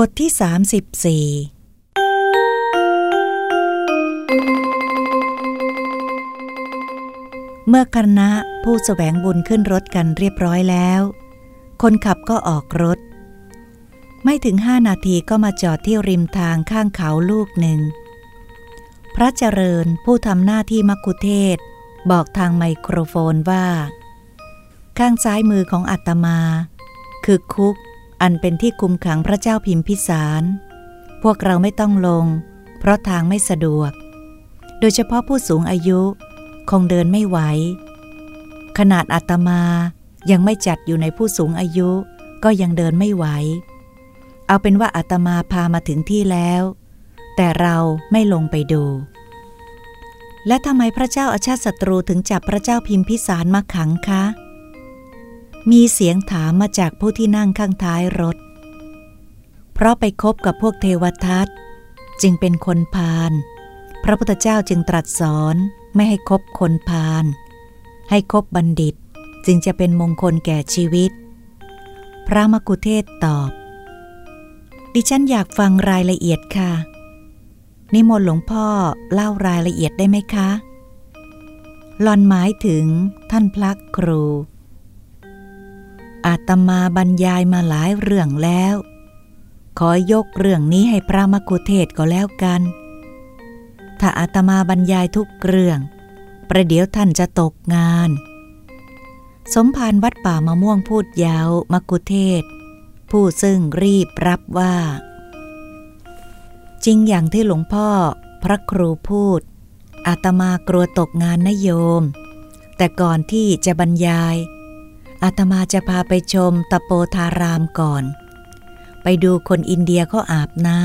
บทที่ 34 เมื่อคณะผู้สแสวงบุญขึ้นรถกันเรียบร้อยแล้ว คนขับก็ออกรถ ไม่ถึงห้านาทีก็มาจอดที่ริมทางข้างเขาลูกหนึ่ง พระเจริญผู้ทำหน้าที่มักคุเทศบอกทางไมโครโฟนว่า ข้างซ้ายมือของอัตมา คือคุก อันเป็นที่คุมขังพระเจ้าพิมพิสาร พวกเราไม่ต้องลง เพราะทางไม่สะดวก โดยเฉพาะผู้สูงอายุ คงเดินไม่ไหว ขนาดอาตมายังไม่จัดอยู่ในผู้สูงอายุก็ยังเดินไม่ไหว เอาเป็นว่าอาตมาพามาถึงที่แล้ว แต่เราไม่ลงไปดู และทำไมพระเจ้าอาชาติศัตรูถึงจับพระเจ้าพิมพิสารมาขังคะ มีเสียงถามมาจากผู้ที่นั่งข้างท้ายรถ เพราะไปคบกับพวกเทวทัตจึงเป็นคนพาล พระพุทธเจ้าจึงตรัสสอนไม่ให้คบคนพาล ให้คบบัณฑิตจึงจะเป็นมงคลแก่ชีวิต พระมกุเทศตอบ ดิฉันอยากฟังรายละเอียดค่ะ นิมนต์หลวงพ่อเล่ารายละเอียดได้ไหมคะหลอนหมายถึงท่านพระครู อาตมาบรรยายมาหลายเรื่องแล้ว ขอยกเรื่องนี้ให้พระมกุเทศก็แล้วกัน ถ้าอาตมาบรรยายทุกเรื่อง ประเดี๋ยวท่านจะตกงาน สมภารวัดป่ามะม่วงพูดยาวมกุเทศ ผู้ซึ่งรีบรับว่า จริงอย่างที่หลวงพ่อพระครูพูดอาตมากลัวตกงานนะโยม แต่ก่อนที่จะบรรยาย อาตมาจะพาไปชมตะโปธารามก่อน ไปดูคนอินเดียเขาอาบน้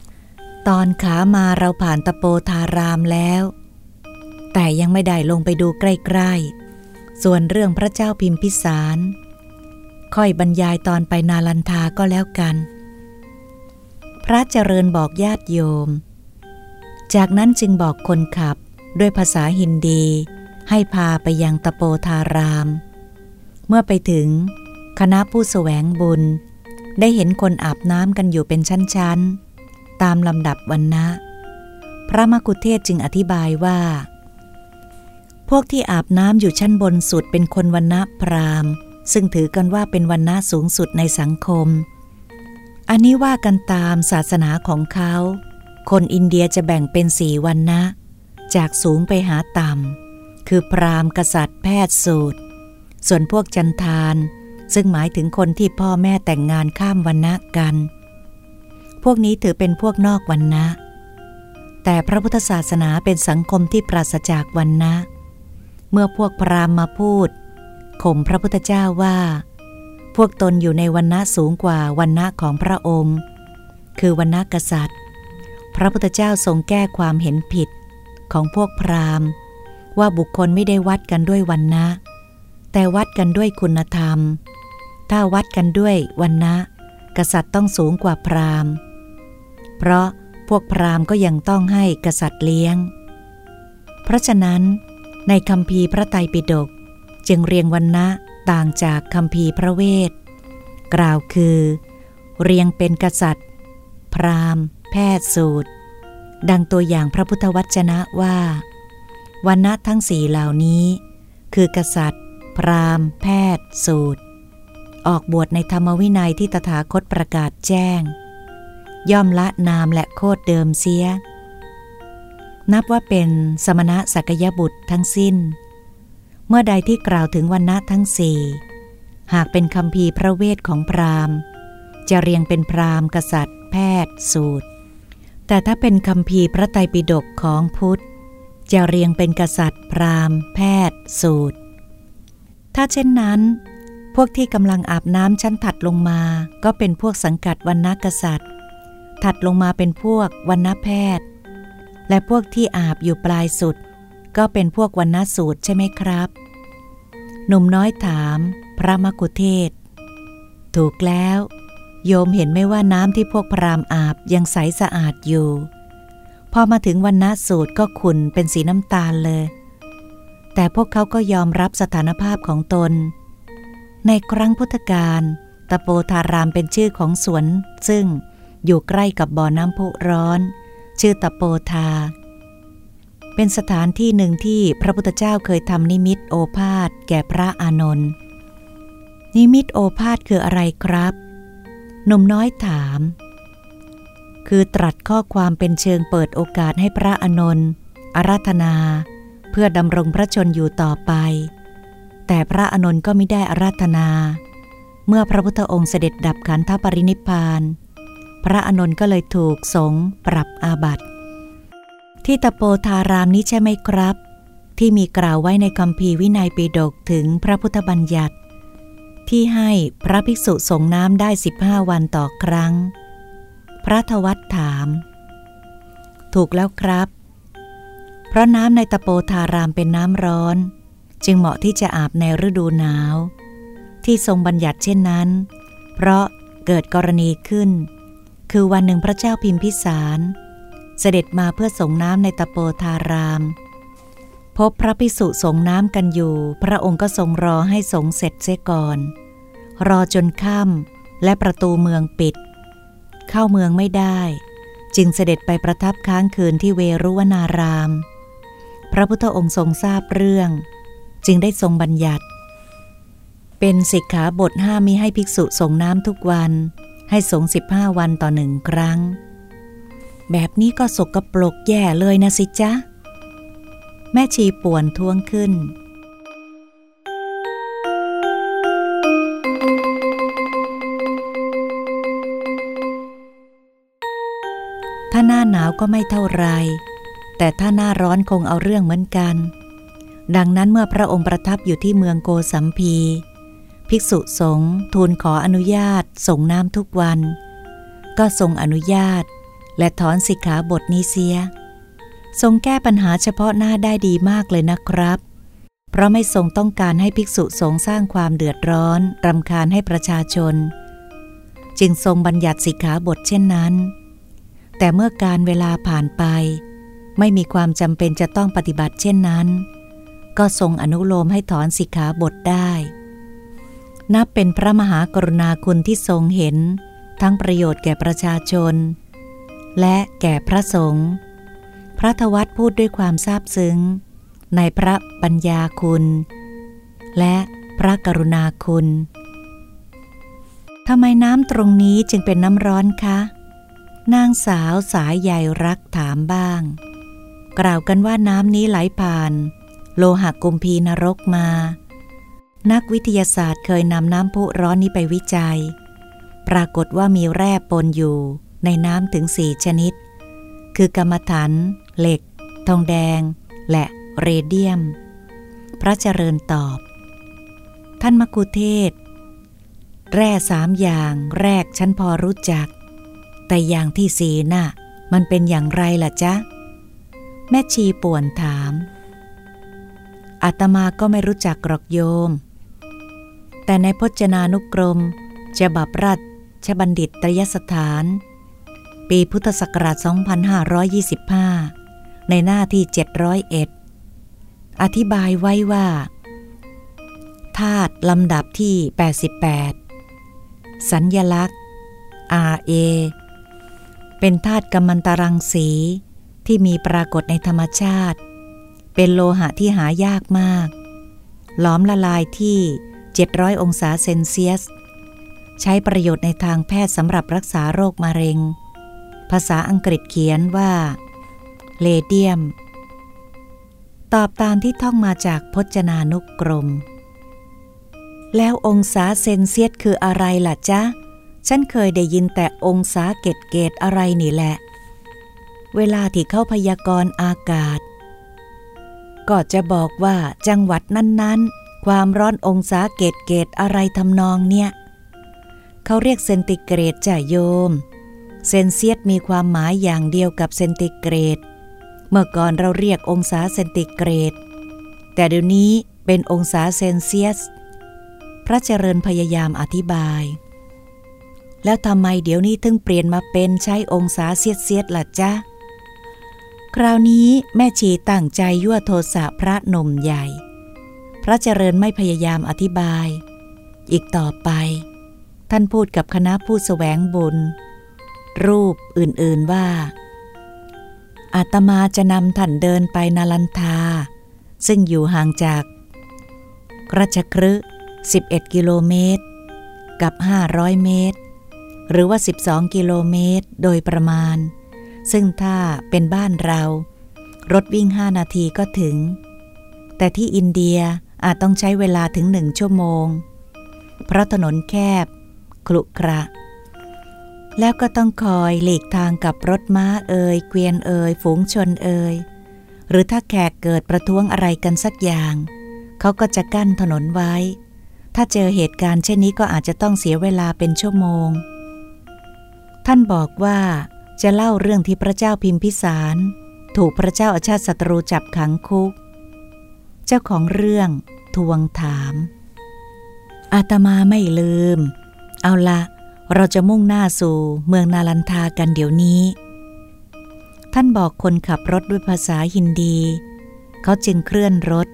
ำตอนขามาเราผ่านตะโปธารามแล้ว แต่ยังไม่ได้ลงไปดูใกล้ๆ ส่วนเรื่องพระเจ้าพิมพิสาร ค่อยบรรยายตอนไปนาลันทาก็แล้วกัน พระเจริญบอกญาติโยม จากนั้นจึงบอกคนขับด้วยภาษาฮินดี ให้พาไปยังตะโปธารามเเมื่อไปถึง คณะผู้สแสวงบุญ ได้เห็นคนอาบน้ำกันอยู่เป็นชั้นๆ ตามลำดับวันนะพระมกุเทศจึงอธิบายว่า พวกที่อาบน้ำอยู่ชั้นบนสุดเป็นคนวันนะพรามซึ่งถือกันว่าเป็นวันนะสูงสุดในสังคม อันนี้ว่ากันตามศาสนาของเขา คนอินเดียจะแบ่งเป็นสี่วันนะ จากสูงไปหาต่ำคือพรามกษัตริย์แพทย์สูตร ส่วนพวกจันทาน ซึ่งหมายถึงคนที่พ่อแม่แต่งงานข้ามวันนะกัน พวกนี้ถือเป็นพวกนอกวันนะ แต่พระพุทธศาสนาเป็นสังคมที่ปราศจากวันนะ เมื่อพวกพราหมณ์มาพูดข่มพระพุทธเจ้าว่า พวกตนอยู่ในวันนะสูงกว่าวันนะของพระองค์ คือวันนะกษัตริย์ พระพุทธเจ้าทรงแก้ความเห็นผิดของพวกพราหมณ์ ว่าบุคคลไม่ได้วัดกันด้วยวันนะ แต่วัดกันด้วยคุณธรรม ถ้าวัดกันด้วยวันนะกษัตริย์ต้องสูงกว่าพราหมณ์ เพราะพวกพราหมณ์ก็ยังต้องให้กษัตริย์เลี้ยง เพราะฉะนั้น ในคำพีพระไตรปิฎกจึงเรียงวันนะต่างจากคำพีพระเวท กล่าวคือ เรียงเป็นกษัตริย์ พราหมณ์ แพทย์สูตร ดังตัวอย่างพระพุทธวจนะว่าวันนะทั้งสี่เหล่านี้ คือกษัตริย์ พราหมณ์ แพทย์ สูตร ออกบวชในธรรมวินัยที่ตถาคตประกาศแจ้ง ย่อมละนามและโคดเดิมเสีย นับว่าเป็นสมณะสักยบุตรทั้งสิ้น เมื่อใดที่กล่าวถึงวันณะทั้งสี่หากเป็นคำพีพระเวทของพราหมณ์ จะเรียงเป็นพราหมณ์กษัตริย์ แพทย์ สูตร แต่ถ้าเป็นคำพีพระไตรปิฎกของพุทธ จะเรียงเป็นกษัตริย์ พราหมณ์ แพทย์ สูตร ถ้าเช่นนั้น พวกที่กำลังอาบน้ำชั้นถัดลงมา ก็เป็นพวกสังกัดวันณกษัตริย์ ถัดลงมาเป็นพวกวันณแพทย์ และพวกที่อาบอยู่ปลายสุด ก็เป็นพวกวันณสูตรใช่ไหมครับ หนุ่มน้อยถาม พระมกุเทศ ถูกแล้ว โยมเห็นไม่ว่าน้ำที่พวกพรามอาบยังใสสะอาดอยู่ พอมาถึงวันณสูตรก็ขุ่นเป็นสีน้ำตาลเลย แต่พวกเขาก็ยอมรับสถานภาพของตน ในครั้งพุทธกาลตะโปธารามเป็นชื่อของสวน ซึ่งอยู่ใกล้กับบ่อน้ำพุร้อน ชื่อตะโปธา เป็นสถานที่หนึ่งที่พระพุทธเจ้าเคยทำนิมิตโอภาษแก่พระอานนท์นิมิตโอภาษคืออะไรครับ หนุ่มน้อยถาม คือตรัสข้อความเป็นเชิงเปิดโอกาสให้พระอนนท์อาราธนา เพื่อดำรงพระชนอยู่ต่อไป แต่พระอนนท์ก็ไม่ได้อาราธนา เมื่อพระพุทธองค์เสด็จดับขันธปรินิพานพระอนนท์ก็เลยถูกสงปรับอาบัติ ที่ตะโปธารามนี้ใช่ไหมครับ ที่มีกล่าวไว้ในคำพีวินัยปิฎกถึงพระพุทธบัญญัติ ที่ให้พระภิกษุสงน้ำได้สิบห้าวันต่อครั้ง พระทวัตถาม ถูกแล้วครับ เพราะน้ำในตะโปธารามเป็นน้ำร้อน จึงเหมาะที่จะอาบในฤดูหนาว ที่ทรงบัญญัติเช่นนั้น เพราะเกิดกรณีขึ้น คือวันหนึ่งพระเจ้าพิมพิสาร เสด็จมาเพื่อส่งน้ำในตะโปธาราม พบพระพิสุสงน้ำกันอยู่ พระองค์ก็ทรงรอให้สงเสร็จเสียก่อน รอจนค่ำและประตูเมืองปิด เข้าเมืองไม่ได้ จึงเสด็จไปประทับค้างคืนที่เวรุวนาราม พระพุทธองค์ทรงทราบเรื่อง จึงได้ทรงบัญญัติ เป็นสิกขาบทห้ามมิให้ภิกษุส่งน้ำทุกวัน ให้สงสิบห้าวันต่อหนึ่งครั้ง แบบนี้ก็สกปรกแย่เลยนะสิจ๊ะ แม่ชีป่วนท้วงขึ้นถ้าหน้าหนาวก็ไม่เท่าไร แต่ถ้าหน้าร้อนคงเอาเรื่องเหมือนกัน ดังนั้นเมื่อพระองค์ประทับอยู่ที่เมืองโกสัมพี ภิกษุสงฆ์ทูลขออนุญาตส่งน้ำทุกวัน ก็ทรงอนุญาต และถอนสิกขาบทนี้เสีย ทรงแก้ปัญหาเฉพาะหน้าได้ดีมากเลยนะครับ เพราะไม่ทรงต้องการให้ภิกษุสงฆ์สร้างความเดือดร้อนรำคาญให้ประชาชน จึงทรงบัญญัติสิกขาบทเช่นนั้น แต่เมื่อการเวลาผ่านไป ไม่มีความจำเป็นจะต้องปฏิบัติเช่นนั้น ก็ทรงอนุโลมให้ถอนสิกขาบทได้ นับเป็นพระมหากรุณาคุณที่ทรงเห็น ทั้งประโยชน์แก่ประชาชน และแก่พระสงฆ์พระทวัตพูดด้วยความซาบซึ้ง ในพระปัญญาคุณ และพระกรุณาคุณทำไมน้ำตรงนี้จึงเป็นน้ำร้อนคะ นางสาวสายใหญ่รักถามบ้าง กล่าวกันว่าน้ำนี้ไหลผ่าน โลหะกุมพีนรกมา นักวิทยาศาสตร์เคยนำน้ำพุร้อนนี้ไปวิจัย ปรากฏว่ามีแร่ปนอยู่ในน้ำถึงสี่ชนิด คือกรรมฐานเหล็ก ทองแดง และเรเดียม พระเจริญตอบ ท่านมกุเทศ แร่สามอย่างแรกฉันพอรู้จัก แต่อย่างที่สีน่ะ มันเป็นอย่างไรล่ะจ๊ะ แม่ชีป่วนถาม อาตมาก็ไม่รู้จักกรอกโยม แต่ในพจนานุกรมจะบับรัชบัณฑิตตยสถาน ปีพุทธศักราช 2525 ในหน้าที่ 701 อธิบายไว้ว่าธาตุลำดับที่ 88 สัญญลักษณ์ RA เป็นธาตุกัมมันตรังสี ที่มีปรากฏในธรรมชาติ เป็นโลหะที่หายากมาก หลอมละลายที่ 700 องศาเซนเซียส ใช้ประโยชน์ในทางแพทย์สำหรับรักษาโรคมะเร็ง ภาษาอังกฤษเขียนว่า เลเดียม ตอบตามที่ท่องมาจากพจนานุกรม แล้วองศาเซนเซียสคืออะไรล่ะจ๊ะ ฉันเคยได้ยินแต่องศาเกตเกตอะไรนี่แหละ เวลาที่เข้าพยากรณ์อากาศ ก็จะบอกว่าจังหวัดนั้นๆ ความร้อนองศาเกตเกตอะไรทำนองเนี่ย เขาเรียกเซนติเกรดจ้ะโยม เซลเซียสมีความหมายอย่างเดียวกับเซนติเกรด เมื่อก่อนเราเรียกองศาเซนติเกรด แต่เดี๋ยวนี้เป็นองศาเซลเซียส พระเจริญพยายามอธิบาย แล้วทำไมเดี๋ยวนี้ถึงเปลี่ยนมาเป็นใช้องศาเซียสเซียสล่ะจ๊ะ คราวนี้แม่ชีตั้งใจยั่วโทสะพระนมใหญ่ พระเจริญไม่พยายามอธิบาย อีกต่อไป ท่านพูดกับคณะผู้สแสวงบุญ รูปอื่นๆว่า อาตมาจะนำท่านเดินไปนาลันทา ซึ่งอยู่ห่างจากราชครึ11 กิโลเมตร กับ 500 เมตร หรือว่า 12 กิโลเมตร โดยประมาณ ซึ่งถ้าเป็นบ้านเรา รถวิ่ง5นาทีก็ถึง แต่ที่อินเดียอาจต้องใช้เวลาถึงหนึ่งชั่วโมง เพราะถนนแคบคลุกระ แล้วก็ต้องคอยหลีกทางกับรถม้าเอ่ยเกวียนเอ่ยฝูงชนเอ่ยหรือถ้าแขกเกิดประท้วงอะไรกันสักอย่าง เขาก็จะกั้นถนนไว้ ถ้าเจอเหตุการณ์เช่นนี้ก็อาจจะต้องเสียเวลาเป็นชั่วโมง ท่านบอกว่า จะเล่าเรื่องที่พระเจ้าพิมพิสาร ถูกพระเจ้าอาชาติศัตรูจับขังคุก เจ้าของเรื่องทวงถาม อาตมาไม่ลืม เอาละเราจะมุ่งหน้าสู่เมืองนาลันทากันเดี๋ยวนี้ ท่านบอกคนขับรถด้วยภาษาฮินดี เขาจึงเคลื่อนรถ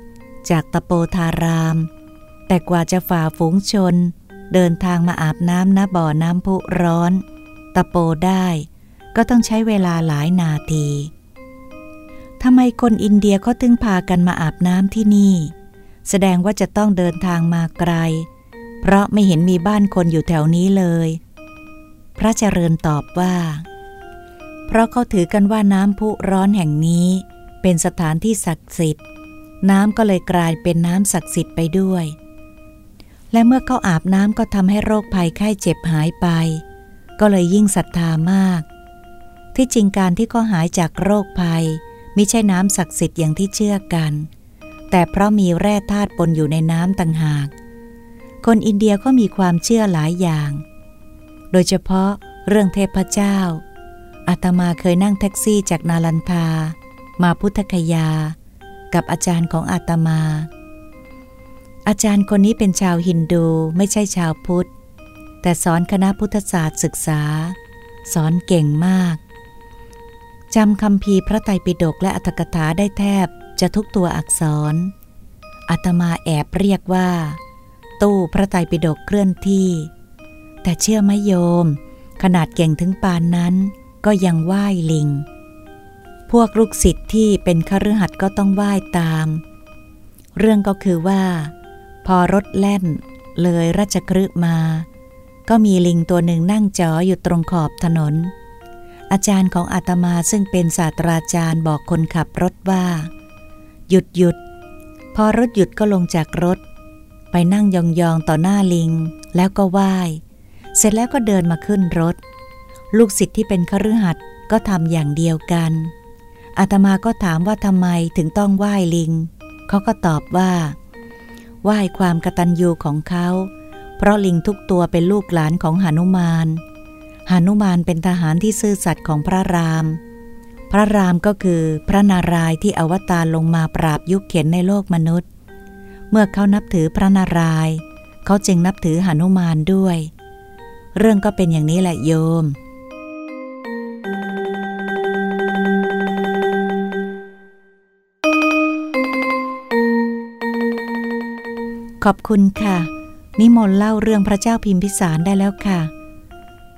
จากตะโปธาราม แต่กว่าจะฝ่าฝูงชน เดินทางมาอาบน้ำณบ่อน้ำพุร้อน ตะโปได้ ก็ต้องใช้เวลาหลายนาทีทำไมคนอินเดียเขาถึงพากันมาอาบน้ำที่นี่ แสดงว่าจะต้องเดินทางมาไกล เพราะไม่เห็นมีบ้านคนอยู่แถวนี้เลย พระเจริญตอบว่า เพราะเขาถือกันว่าน้ำพุร้อนแห่งนี้ เป็นสถานที่ศักดิ์สิทธิ์ น้ำก็เลยกลายเป็นน้ำศักดิ์สิทธิ์ไปด้วย และเมื่อเขาอาบน้ำก็ทำให้โรคภัยไข้เจ็บหายไป ก็เลยยิ่งศรัทธามาก ที่จริงการที่เขาหายจากโรคภัยม่ใช่น้ำศักดิ์สิทธิ์อย่างที่เชื่อกัน แต่เพราะมีแร่ธาตุปนอยู่ในน้ำต่างหาก คนอินเดียก็มีความเชื่อหลายอย่าง โดยเฉพาะเรื่องเทพเจ้า อาตมาเคยนั่งแท็กซี่จากนาลันทา มาพุทธคยา กับอาจารย์ของอาตมา อาจารย์คนนี้เป็นชาวฮินดูไม่ใช่ชาวพุทธ แต่สอนคณะพุทธศาสตร์ศึกษา สอนเก่งมาก จำคำพีพระไตรปิฎกและอัตถกถาได้แทบจะทุกตัวอักษร อาตมาแอบเรียกว่า ตู้พระไตรปิฎกเคลื่อนที่ แต่เชื่อไหมโยม ขนาดเก่งถึงปานนั้น ก็ยังไหว้ลิง พวกลูกศิษย์ที่เป็นคฤหัสถ์ก็ต้องไหว้ตาม เรื่องก็คือว่า พอรถแล่นเลยราชกฤห์มา ก็มีลิงตัวหนึ่งนั่งจออยู่ตรงขอบถนน อาจารย์ของอาตมาซึ่งเป็นศาสตราจารย์บอกคนขับรถว่า หยุดหยุด พอรถหยุดก็ลงจากรถ ไปนั่งยองๆต่อหน้าลิง แล้วก็ไหว้เสร็จแล้วก็เดินมาขึ้นรถ ลูกศิษย์ที่เป็นคฤหัสถ์ก็ทำอย่างเดียวกันอาตมาก็ถามว่าทำไมถึงต้องไหว้ลิง เขาก็ตอบว่า ไหว้ความกตัญญูของเขา เพราะลิงทุกตัวเป็นลูกหลานของหนุมาน หานุมานเป็นทหารที่ซื่อสัตย์ของพระราม พระรามก็คือพระนารายณ์ที่อวตารลงมาปราบยุคเข็นในโลกมนุษย์ เมื่อเขานับถือพระนารายณ์เขาจึงนับถือหานุมานด้วย เรื่องก็เป็นอย่างนี้แหละโยม ขอบคุณค่ะ นิมนต์เล่าเรื่องพระเจ้าพิมพิสารได้แล้วค่ะ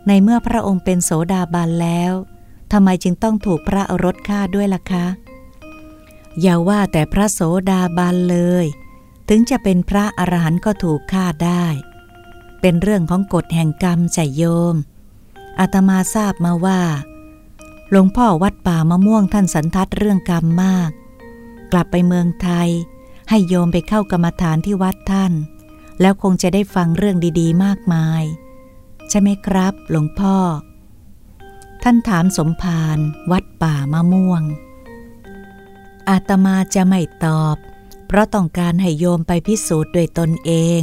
ในเมื่อพระองค์เป็นโสดาบันแล้วทำไมจึงต้องถูกพระอรถฆ่าด้วยล่ะคะ อย่าว่าแต่พระโสดาบันเลย ถึงจะเป็นพระอรหันต์ก็ถูกฆ่าได้ เป็นเรื่องของกฎแห่งกรรมใจโยม อาตมาทราบมาว่า หลวงพ่อวัดป่ามะม่วงท่านสันทัดเรื่องกรรมมาก กลับไปเมืองไทย ให้โยมไปเข้ากรรมฐานที่วัดท่าน แล้วคงจะได้ฟังเรื่องดีๆ มากมาย ใช่ไหมครับ หลวงพ่อ ท่านถามสมภารวัดป่ามะม่วง อาตมาจะไม่ตอบ เพราะต้องการให้โยมไปพิสูจน์ด้วยตนเอง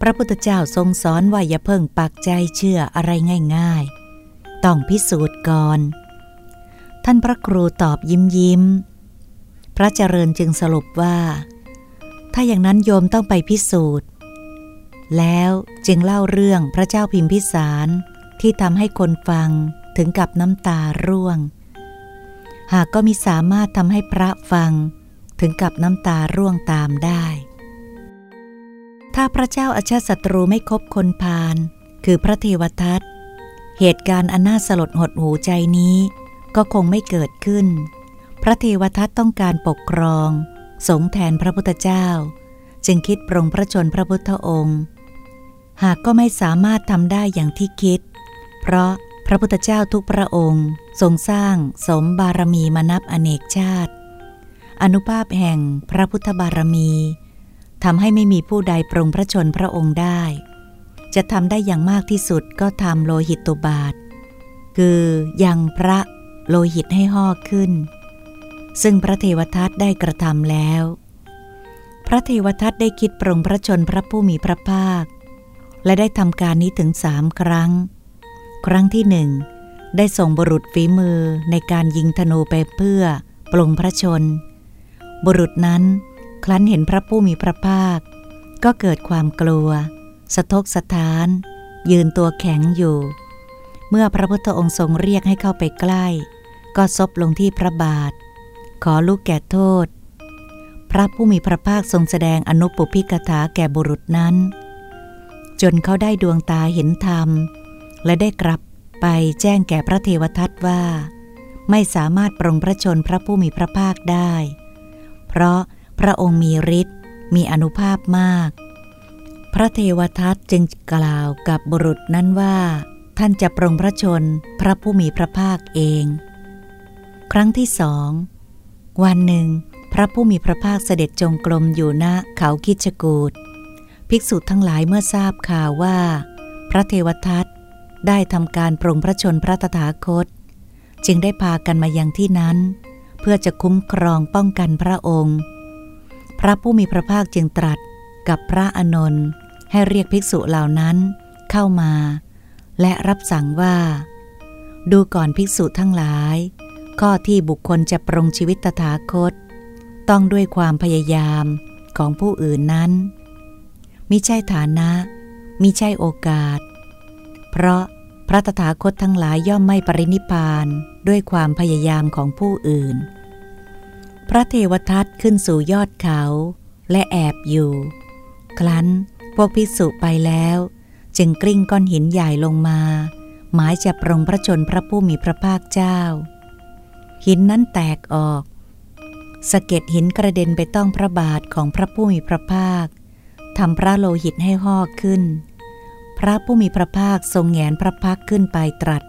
พระพุทธเจ้าทรงสอนว่าอย่าเพิ่งปักใจเชื่ออะไรง่าย ๆ ต้องพิสูจน์ก่อน ท่านพระครูตอบยิ้มยิ้ม พระเจริญจึงสรุปว่า ถ้าอย่างนั้นโยมต้องไปพิสูจน์ แล้วจึงเล่าเรื่องพระเจ้าพิมพิสารที่ทำให้คนฟังถึงกับน้ำตาร่วง หากก็มิสามารถทำให้พระฟังถึงกับน้ำตาร่วงตามได้ ถ้าพระเจ้าอาชาศัตรูไม่คบคนพาลคือพระเทวทัตเหตุการณ์อันน่าสลดหดหูใจนี้ ก็คงไม่เกิดขึ้น พระเทวทัตต้องการปกครอง สงแทนพระพุทธเจ้า จึงคิดปรงพระชนพระพุทธองค์ หากก็ไม่สามารถทำได้อย่างที่คิด เพราะพระพุทธเจ้าทุกพระองค์ทรงสร้างสมบารมีมานับอเนกชาติ อนุภาพแห่งพระพุทธบารมีทำให้ไม่มีผู้ใดปรงพระชนพระองค์ได้ จะทำได้อย่างมากที่สุดก็ทำโลหิตตุบาท คือยังพระโลหิตให้ห่อขึ้น ซึ่งพระเทวทัตได้กระทำแล้ว พระเทวทัตได้คิดปรงพระชนพระผู้มีพระภาค และได้ทำการนี้ถึงสามครั้ง ครั้งที่หนึ่งได้ส่งบุรุษฝีมือในการยิงธนูไปเพื่อปรงพระชน บุรุษนั้นครั้นเห็นพระผู้มีพระภาค ก็เกิดความกลัว สะทกสะท้าน ยืนตัวแข็งอยู่ เมื่อพระพุทธองค์ทรงเรียกให้เข้าไปใกล้ ก็ซบลงที่พระบาท ขอลูกแก่โทษ พระผู้มีพระภาคทรงแสดงอนุปุพิกถาแก่บุรุษนั้น จนเขาได้ดวงตาเห็นธรรม และได้กลับไปแจ้งแก่พระเทวทัตว่า ไม่สามารถปรงพระชนพระผู้มีพระภาคได้ เพราะพระองค์มีฤทธิ์มีอนุภาพมาก พระเทวทัตจึงกล่าวกับบุรุษนั้นว่า ท่านจะปรงพระชนพระผู้มีพระภาคเอง ครั้งที่สองวันหนึ่ง พระผู้มีพระภาคเสด็จจงกรมอยู่ณเขาคิชกูด ภิกษุทั้งหลายเมื่อทราบข่าวว่า พระเทวทัตได้ทำการปรงพระชนพระตถาคต จึงได้พากันมายังที่นั้น เพื่อจะคุ้มครองป้องกันพระองค์ พระผู้มีพระภาคจึงตรัสกับพระอนนท์ให้เรียกภิกษุเหล่านั้นเข้ามา และรับสั่งว่า ดูก่อนภิกษุทั้งหลาย ข้อที่บุคคลจะปรงชีวิตตถาคต ต้องด้วยความพยายามของผู้อื่นนั้น มิใช่ฐานะ มิใช่โอกาส เพราะพระตถาคตทั้งหลายย่อมไม่ปรินิพานด้วยความพยายามของผู้อื่น พระเทวทัตขึ้นสู่ยอดเขาและแอบอยู่ ครั้นพวกภิกษุไปแล้ว จึงกลิ้งก้อนหินใหญ่ลงมา หมายจะปรงพระชนพระผู้มีพระภาคเจ้า หินนั้นแตกออกสะเก็ดหินกระเด็นไปต้องพระบาทของพระผู้มีพระภาค ทำพระโลหิตให้ห่อขึ้น พระผู้มีพระภาคทรงแงนพระพักขึ้นไปตรัส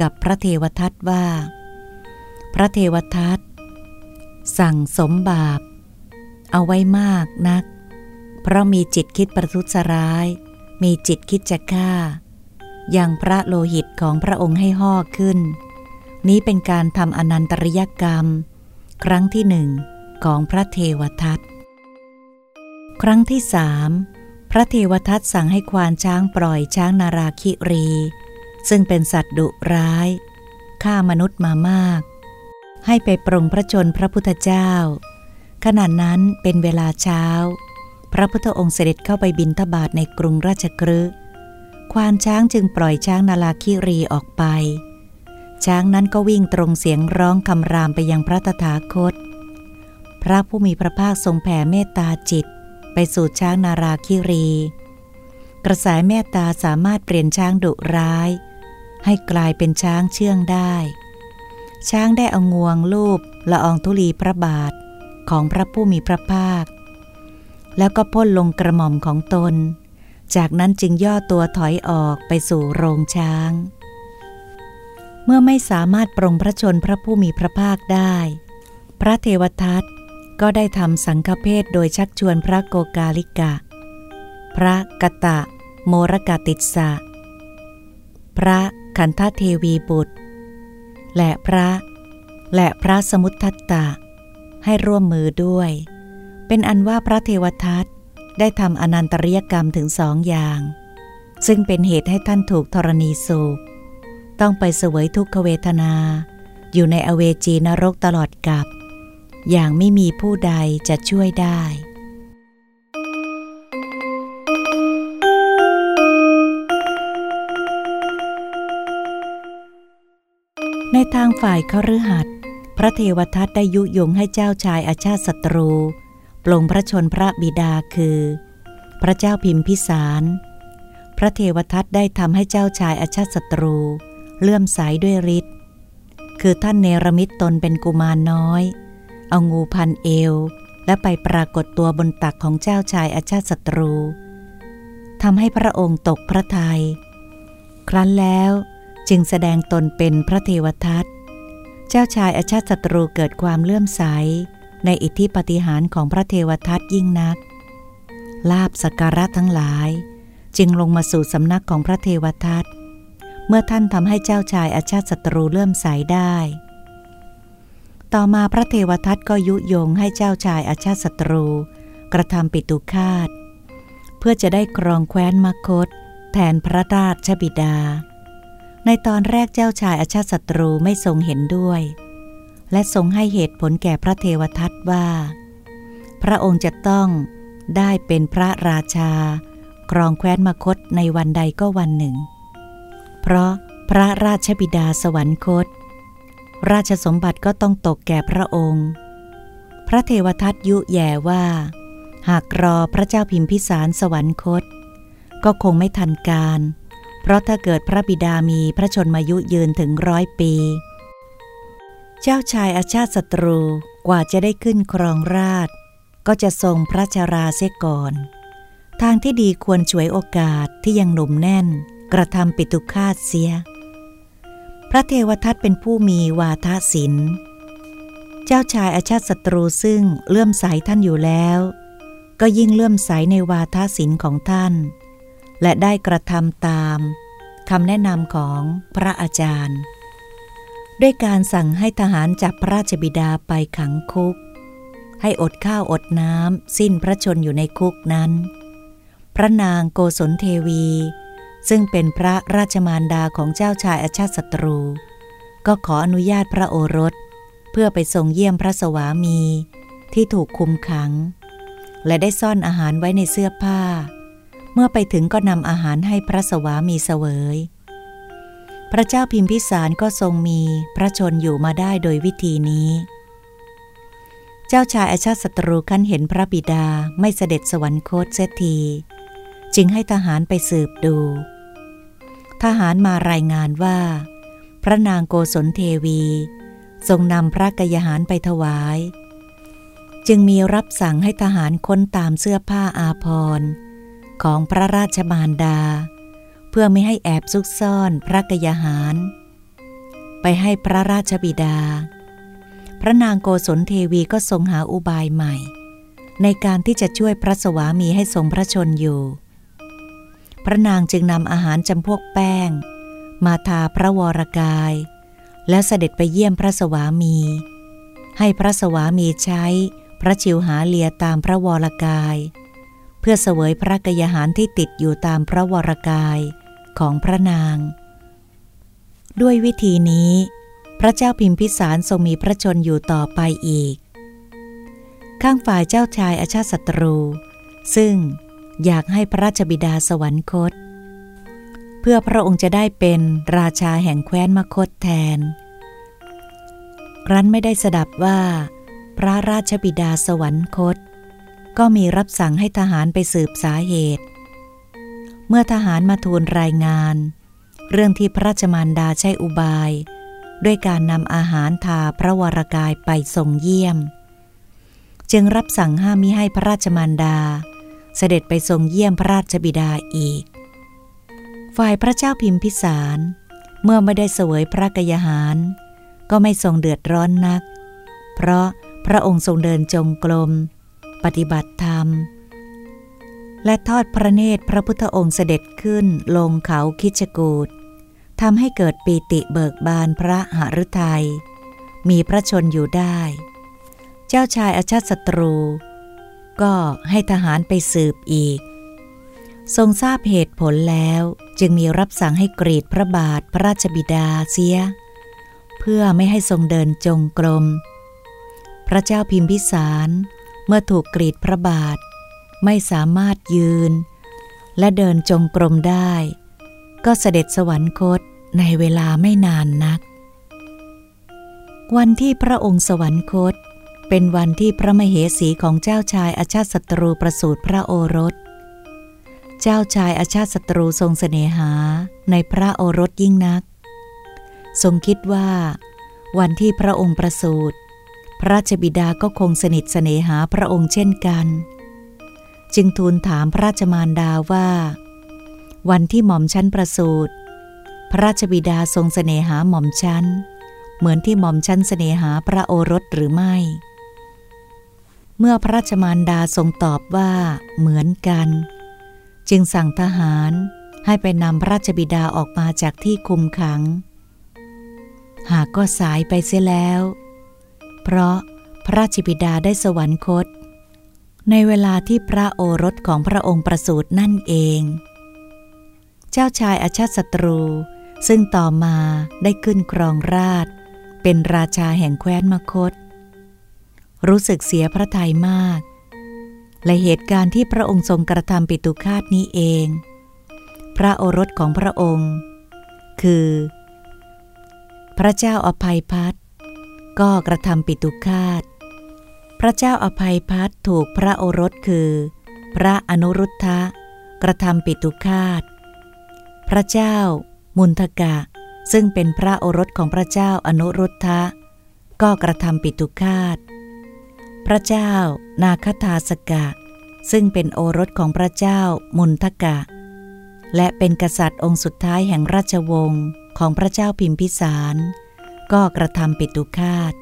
กับพระเทวทัตว่า พระเทวทัตสั่งสมบาป เอาไว้มากนัก เพราะมีจิตคิดประทุษร้าย มีจิตคิดจะฆ่า ยังพระโลหิตของพระองค์ให้ห่อขึ้น นี้เป็นการทำอนันตริยกรรม ครั้งที่หนึ่งของพระเทวทัต ครั้งที่สามพระเทวทัตสั่งให้ควานช้างปล่อยช้างนาราคิรี ซึ่งเป็นสัตว์ดุร้ายฆ่ามนุษย์มามาก ให้ไปปรงพระชนพระพุทธเจ้า ขณะนั้นเป็นเวลาเช้า พระพุทธองค์เสด็จเข้าไปบินทบาทในกรุงราชกฤห์ควานช้างจึงปล่อยช้างนาลาคิรีออกไป ช้างนั้นก็วิ่งตรงเสียงร้องคำรามไปยังพระตถาคต พระผู้มีพระภาคทรงแผ่เมตตาจิต ไปสู่ช้างนาราคิรี กระแสเมตตาสามารถเปลี่ยนช้างดุร้าย ให้กลายเป็นช้างเชื่องได้ ช้างได้เอางวงลูบละอองธุลีพระบาทของพระผู้มีพระภาค แล้วก็พ่นลงกระหม่อมของตน จากนั้นจึงย่อตัวถอยออกไปสู่โรงช้าง เมื่อไม่สามารถปรงพระชนพระผู้มีพระภาคได้ พระเทวทัต ก็ได้ทำสังฆเพศโดยชักชวนพระโกกาลิกะ พระกตะ โมรกาติสะ พระขันธเทวีบุตร และพระ และพระสมุททัตตะ ให้ร่วมมือด้วย เป็นอันว่าพระเทวทัตได้ทำอนันตริยกรรมถึงสองอย่าง ซึ่งเป็นเหตุให้ท่านถูกธรณีสูบต้องไปเสวยทุกขเวทนา อยู่ในอเวจีนรกตลอดกับ อย่างไม่มีผู้ใดจะช่วยได้ ในทางฝ่ายขรือหัดพระเทวทัตได้ยุยงให้เจ้าชายอาชาติศัตรู ปลงพระชนพระบิดาคือ พระเจ้าพิมพิสาร พระเทวทัตได้ทำให้เจ้าชายอาชาติศัตรู เลื่อมใสด้วยฤทธิ์คือท่านเนรมิตตนเป็นกุมารน้อย เอางูพันเอว และไปปรากฏตัวบนตักของเจ้าชายอาชาติศัตรูทำให้พระองค์ตกพระทยัย ครั้นแล้วจึงแสดงตนเป็นพระเทวทัต เจ้าชายอาชาติศัตรูเกิดความเลื่อมใส ในอิทธิปฏิหารของพระเทวทัตยิ่งนัก ลาบสการะทั้งหลาย จึงลงมาสู่สำนักของพระเทวทัต เมื่อท่านทำให้เจ้าชายอาชาติศัตรูเลื่อมใสได้ ต่อมาพระเทวทัตก็ยุยงให้เจ้าชายอาชาติศัตรู กระทำปิตุคาต เพื่อจะได้ครองแคว้นมคต แทนพระราชบิดา ในตอนแรกเจ้าชายอาชาติศัตรูไม่ทรงเห็นด้วย และทรงให้เหตุผลแก่พระเทวทัตว่า พระองค์จะต้องได้เป็นพระราชา ครองแคว้นมคตในวันใดก็วันหนึ่ง เพราะพระราชบิดาสวรรคต ราชสมบัติก็ต้องตกแก่พระองค์ พระเทวทัตยุแย่ว่า หากรอพระเจ้าพิมพิสารสวรรคต ก็คงไม่ทันการ เพราะถ้าเกิดพระบิดามีพระชนมายุยืนถึงร้อยปี เจ้าชายอาชาติศัตรูกว่าจะได้ขึ้นครองราช ก็จะทรงพระชาราเสียก่อน ทางที่ดีควรช่วยโอกาสที่ยังหนุ่มแน่น กระทำปิตุคาตเสีย ระเทวทัตเป็นผู้มีวาทศิลป์ เจ้าชายอาชาติศัตรูซึ่งเลื่อมใสท่านอยู่แล้ว ก็ยิ่งเลื่อมใสในวาทศิลป์ของท่าน และได้กระทำตามคำแนะนำของพระอาจารย์ ด้วยการสั่งให้ทหารจับพระราชบิดาไปขังคุก ให้อดข้าวอดน้ำสิ้นพระชนอยู่ในคุกนั้น พระนางโกศลเทวี ซึ่งเป็นพระราชมารดาของเจ้าชายอาชาติศัตรู ก็ขออนุญาตพระโอรส เพื่อไปส่งเยี่ยมพระสวามีที่ถูกคุมขัง และได้ซ่อนอาหารไว้ในเสื้อผ้า เมื่อไปถึงก็นำอาหารให้พระสวามีเสวย พระเจ้าพิมพิสารก็ทรงมีพระชนอยู่มาได้โดยวิธีนี้ เจ้าชายอาชาติศัตรูขั้นเห็นพระบิดาไม่เสด็จสวรรคตเสียที จึงให้ทหารไปสืบดู ทหารมารายงานว่า พระนางโกศลเทวี ทรงนำพระกยาหารไปถวาย จึงมีรับสั่งให้ทหารค้นตามเสื้อผ้าอาภรณ์ของพระราชมารดา เพื่อไม่ให้แอบซุกซ่อนพระกยาหาร ไปให้พระราชบิดา พระนางโกศลเทวีก็ทรงหาอุบายใหม่ ในการที่จะช่วยพระสวามีให้ทรงพระชนอยู่ พระนางจึงนำอาหารจำพวกแป้ง มาทาพระวรกาย และเสด็จไปเยี่ยมพระสวามี ให้พระสวามีใช้พระชิวหาเลียตามพระวรกาย เพื่อเสวยพระกยาหารที่ติดอยู่ตามพระวรกายของพระนาง ด้วยวิธีนี้ พระเจ้าพิมพิสารทรงมีพระชนอยู่ต่อไปอีก ข้างฝ่ายเจ้าชายอาชาติศัตรู ซึ่ง อยากให้พระราชบิดาสวรรคต เพื่อพระองค์จะได้เป็นราชาแห่งแคว้นมคตแทน ครั้นไม่ได้สดับว่า พระราชบิดาสวรรคต ก็มีรับสั่งให้ทหารไปสืบสาเหตุ เมื่อทหารมาทูลรายงาน เรื่องที่พระราชมารดาใช้อุบาย ด้วยการนำอาหารทาพระวรากายไปส่งเยี่ยม จึงรับสั่งห้ามมิให้พระราชมารดา เสด็จไปทรงเยี่ยมพระราชบิดาอีก ฝ่ายพระเจ้าพิมพิสารเมื่อไม่ได้เสวยพระกยาหาร ก็ไม่ทรงเดือดร้อนนัก เพราะพระองค์ทรงเดินจงกรมปฏิบัติธรรม และทอดพระเนตรพระพุทธองค์เสด็จขึ้นลงเขาคิชกูดทำให้เกิดปีติเบิกบานพระหฤทยัยมีพระชนอยู่ได้ เจ้าชายอาชาติศัตรู ก็ให้ทหารไปสืบอีก ทรงทราบเหตุผลแล้วจึงมีรับสั่งให้กรีดพระบาทพระราชบิดาเสีย เพื่อไม่ให้ทรงเดินจงกรม พระเจ้าพิมพิสารเมื่อถูกกรีดพระบาท ไม่สามารถยืน และเดินจงกรมได้ ก็เสด็จสวรรคตในเวลาไม่นานนัก วันที่พระองค์สวรรคต เป็นวันที่พระมเหสีของเจ้าชายอาชาติศัตรูประสูติพระโอรส เจ้าชายอาชาติศัตรูทรงเสน่หาในพระโอรสยิ่งนัก ทรงคิดว่า วันที่พระองค์ประสูติพระราชบิดาก็คงสนิทเสนหาพระองค์เช่นกัน จึงทูลถามพระราชมารดาว่า วันที่หม่อมชั้นประสูติพระราชบิดาทรงเสนหาหม่อมชั้น เหมือนที่หม่อมชั้นเสนหาพระโอรสหรือไม่ เมื่อพระราชมารดาทรงตอบว่าเหมือนกัน จึงสั่งทหารให้ไปนำพระราชบิดาออกมาจากที่คุมขัง หากก็สายไปเสียแล้ว เพราะพระราชบิดาได้สวรรคต ในเวลาที่พระโอรสของพระองค์ประสูตินั่นเอง เจ้าชายอาชาติศัตรูซึ่งต่อมาได้ขึ้นครองราช เป็นราชาแห่งแคว้นมคต รู้สึกเสียพระทัยมาก และเหตุการณ์ที่พระองค์ทรงกระทำปิตุคาตนี้เอง พระโอรสของพระองค์ คือ พระเจ้าอภัยพัฒก็กระทำปิตุคาต พระเจ้าอภัยพัฒถูกพระโอรสคือ พระอนุรุทธะกระทำปิตุคาต พระเจ้า มุนทกะ ซึ่งเป็นพระโอรสของพระเจ้าอนุรุทธะก็กระทำปิตุคาต พระเจ้า นาคทาสกะ ซึ่งเป็นโอรสของพระเจ้ามุนทกะ และเป็นกษัตริย์องค์สุดท้ายแห่งราชวงศ์ของพระเจ้าพิมพิสาร ก็กระทำปิตุคาต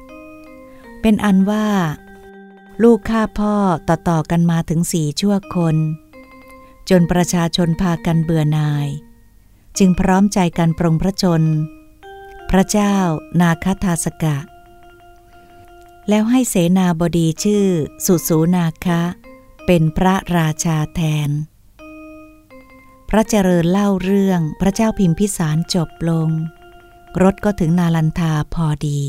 เป็นอันว่า ลูกข้าพ่อต่อๆกันมาถึงสี่ชั่วคน จนประชาชนพากันเบื่อนาย จึงพร้อมใจกันปรงพระชน พระเจ้านาคทาสกะ แล้วให้เสนาบดีชื่อสุสูนาคะ เป็นพระราชาแทน พระเจริญเล่าเรื่องพระเจ้าพิมพิสารจบลง รถก็ถึงนาลันทาพอดี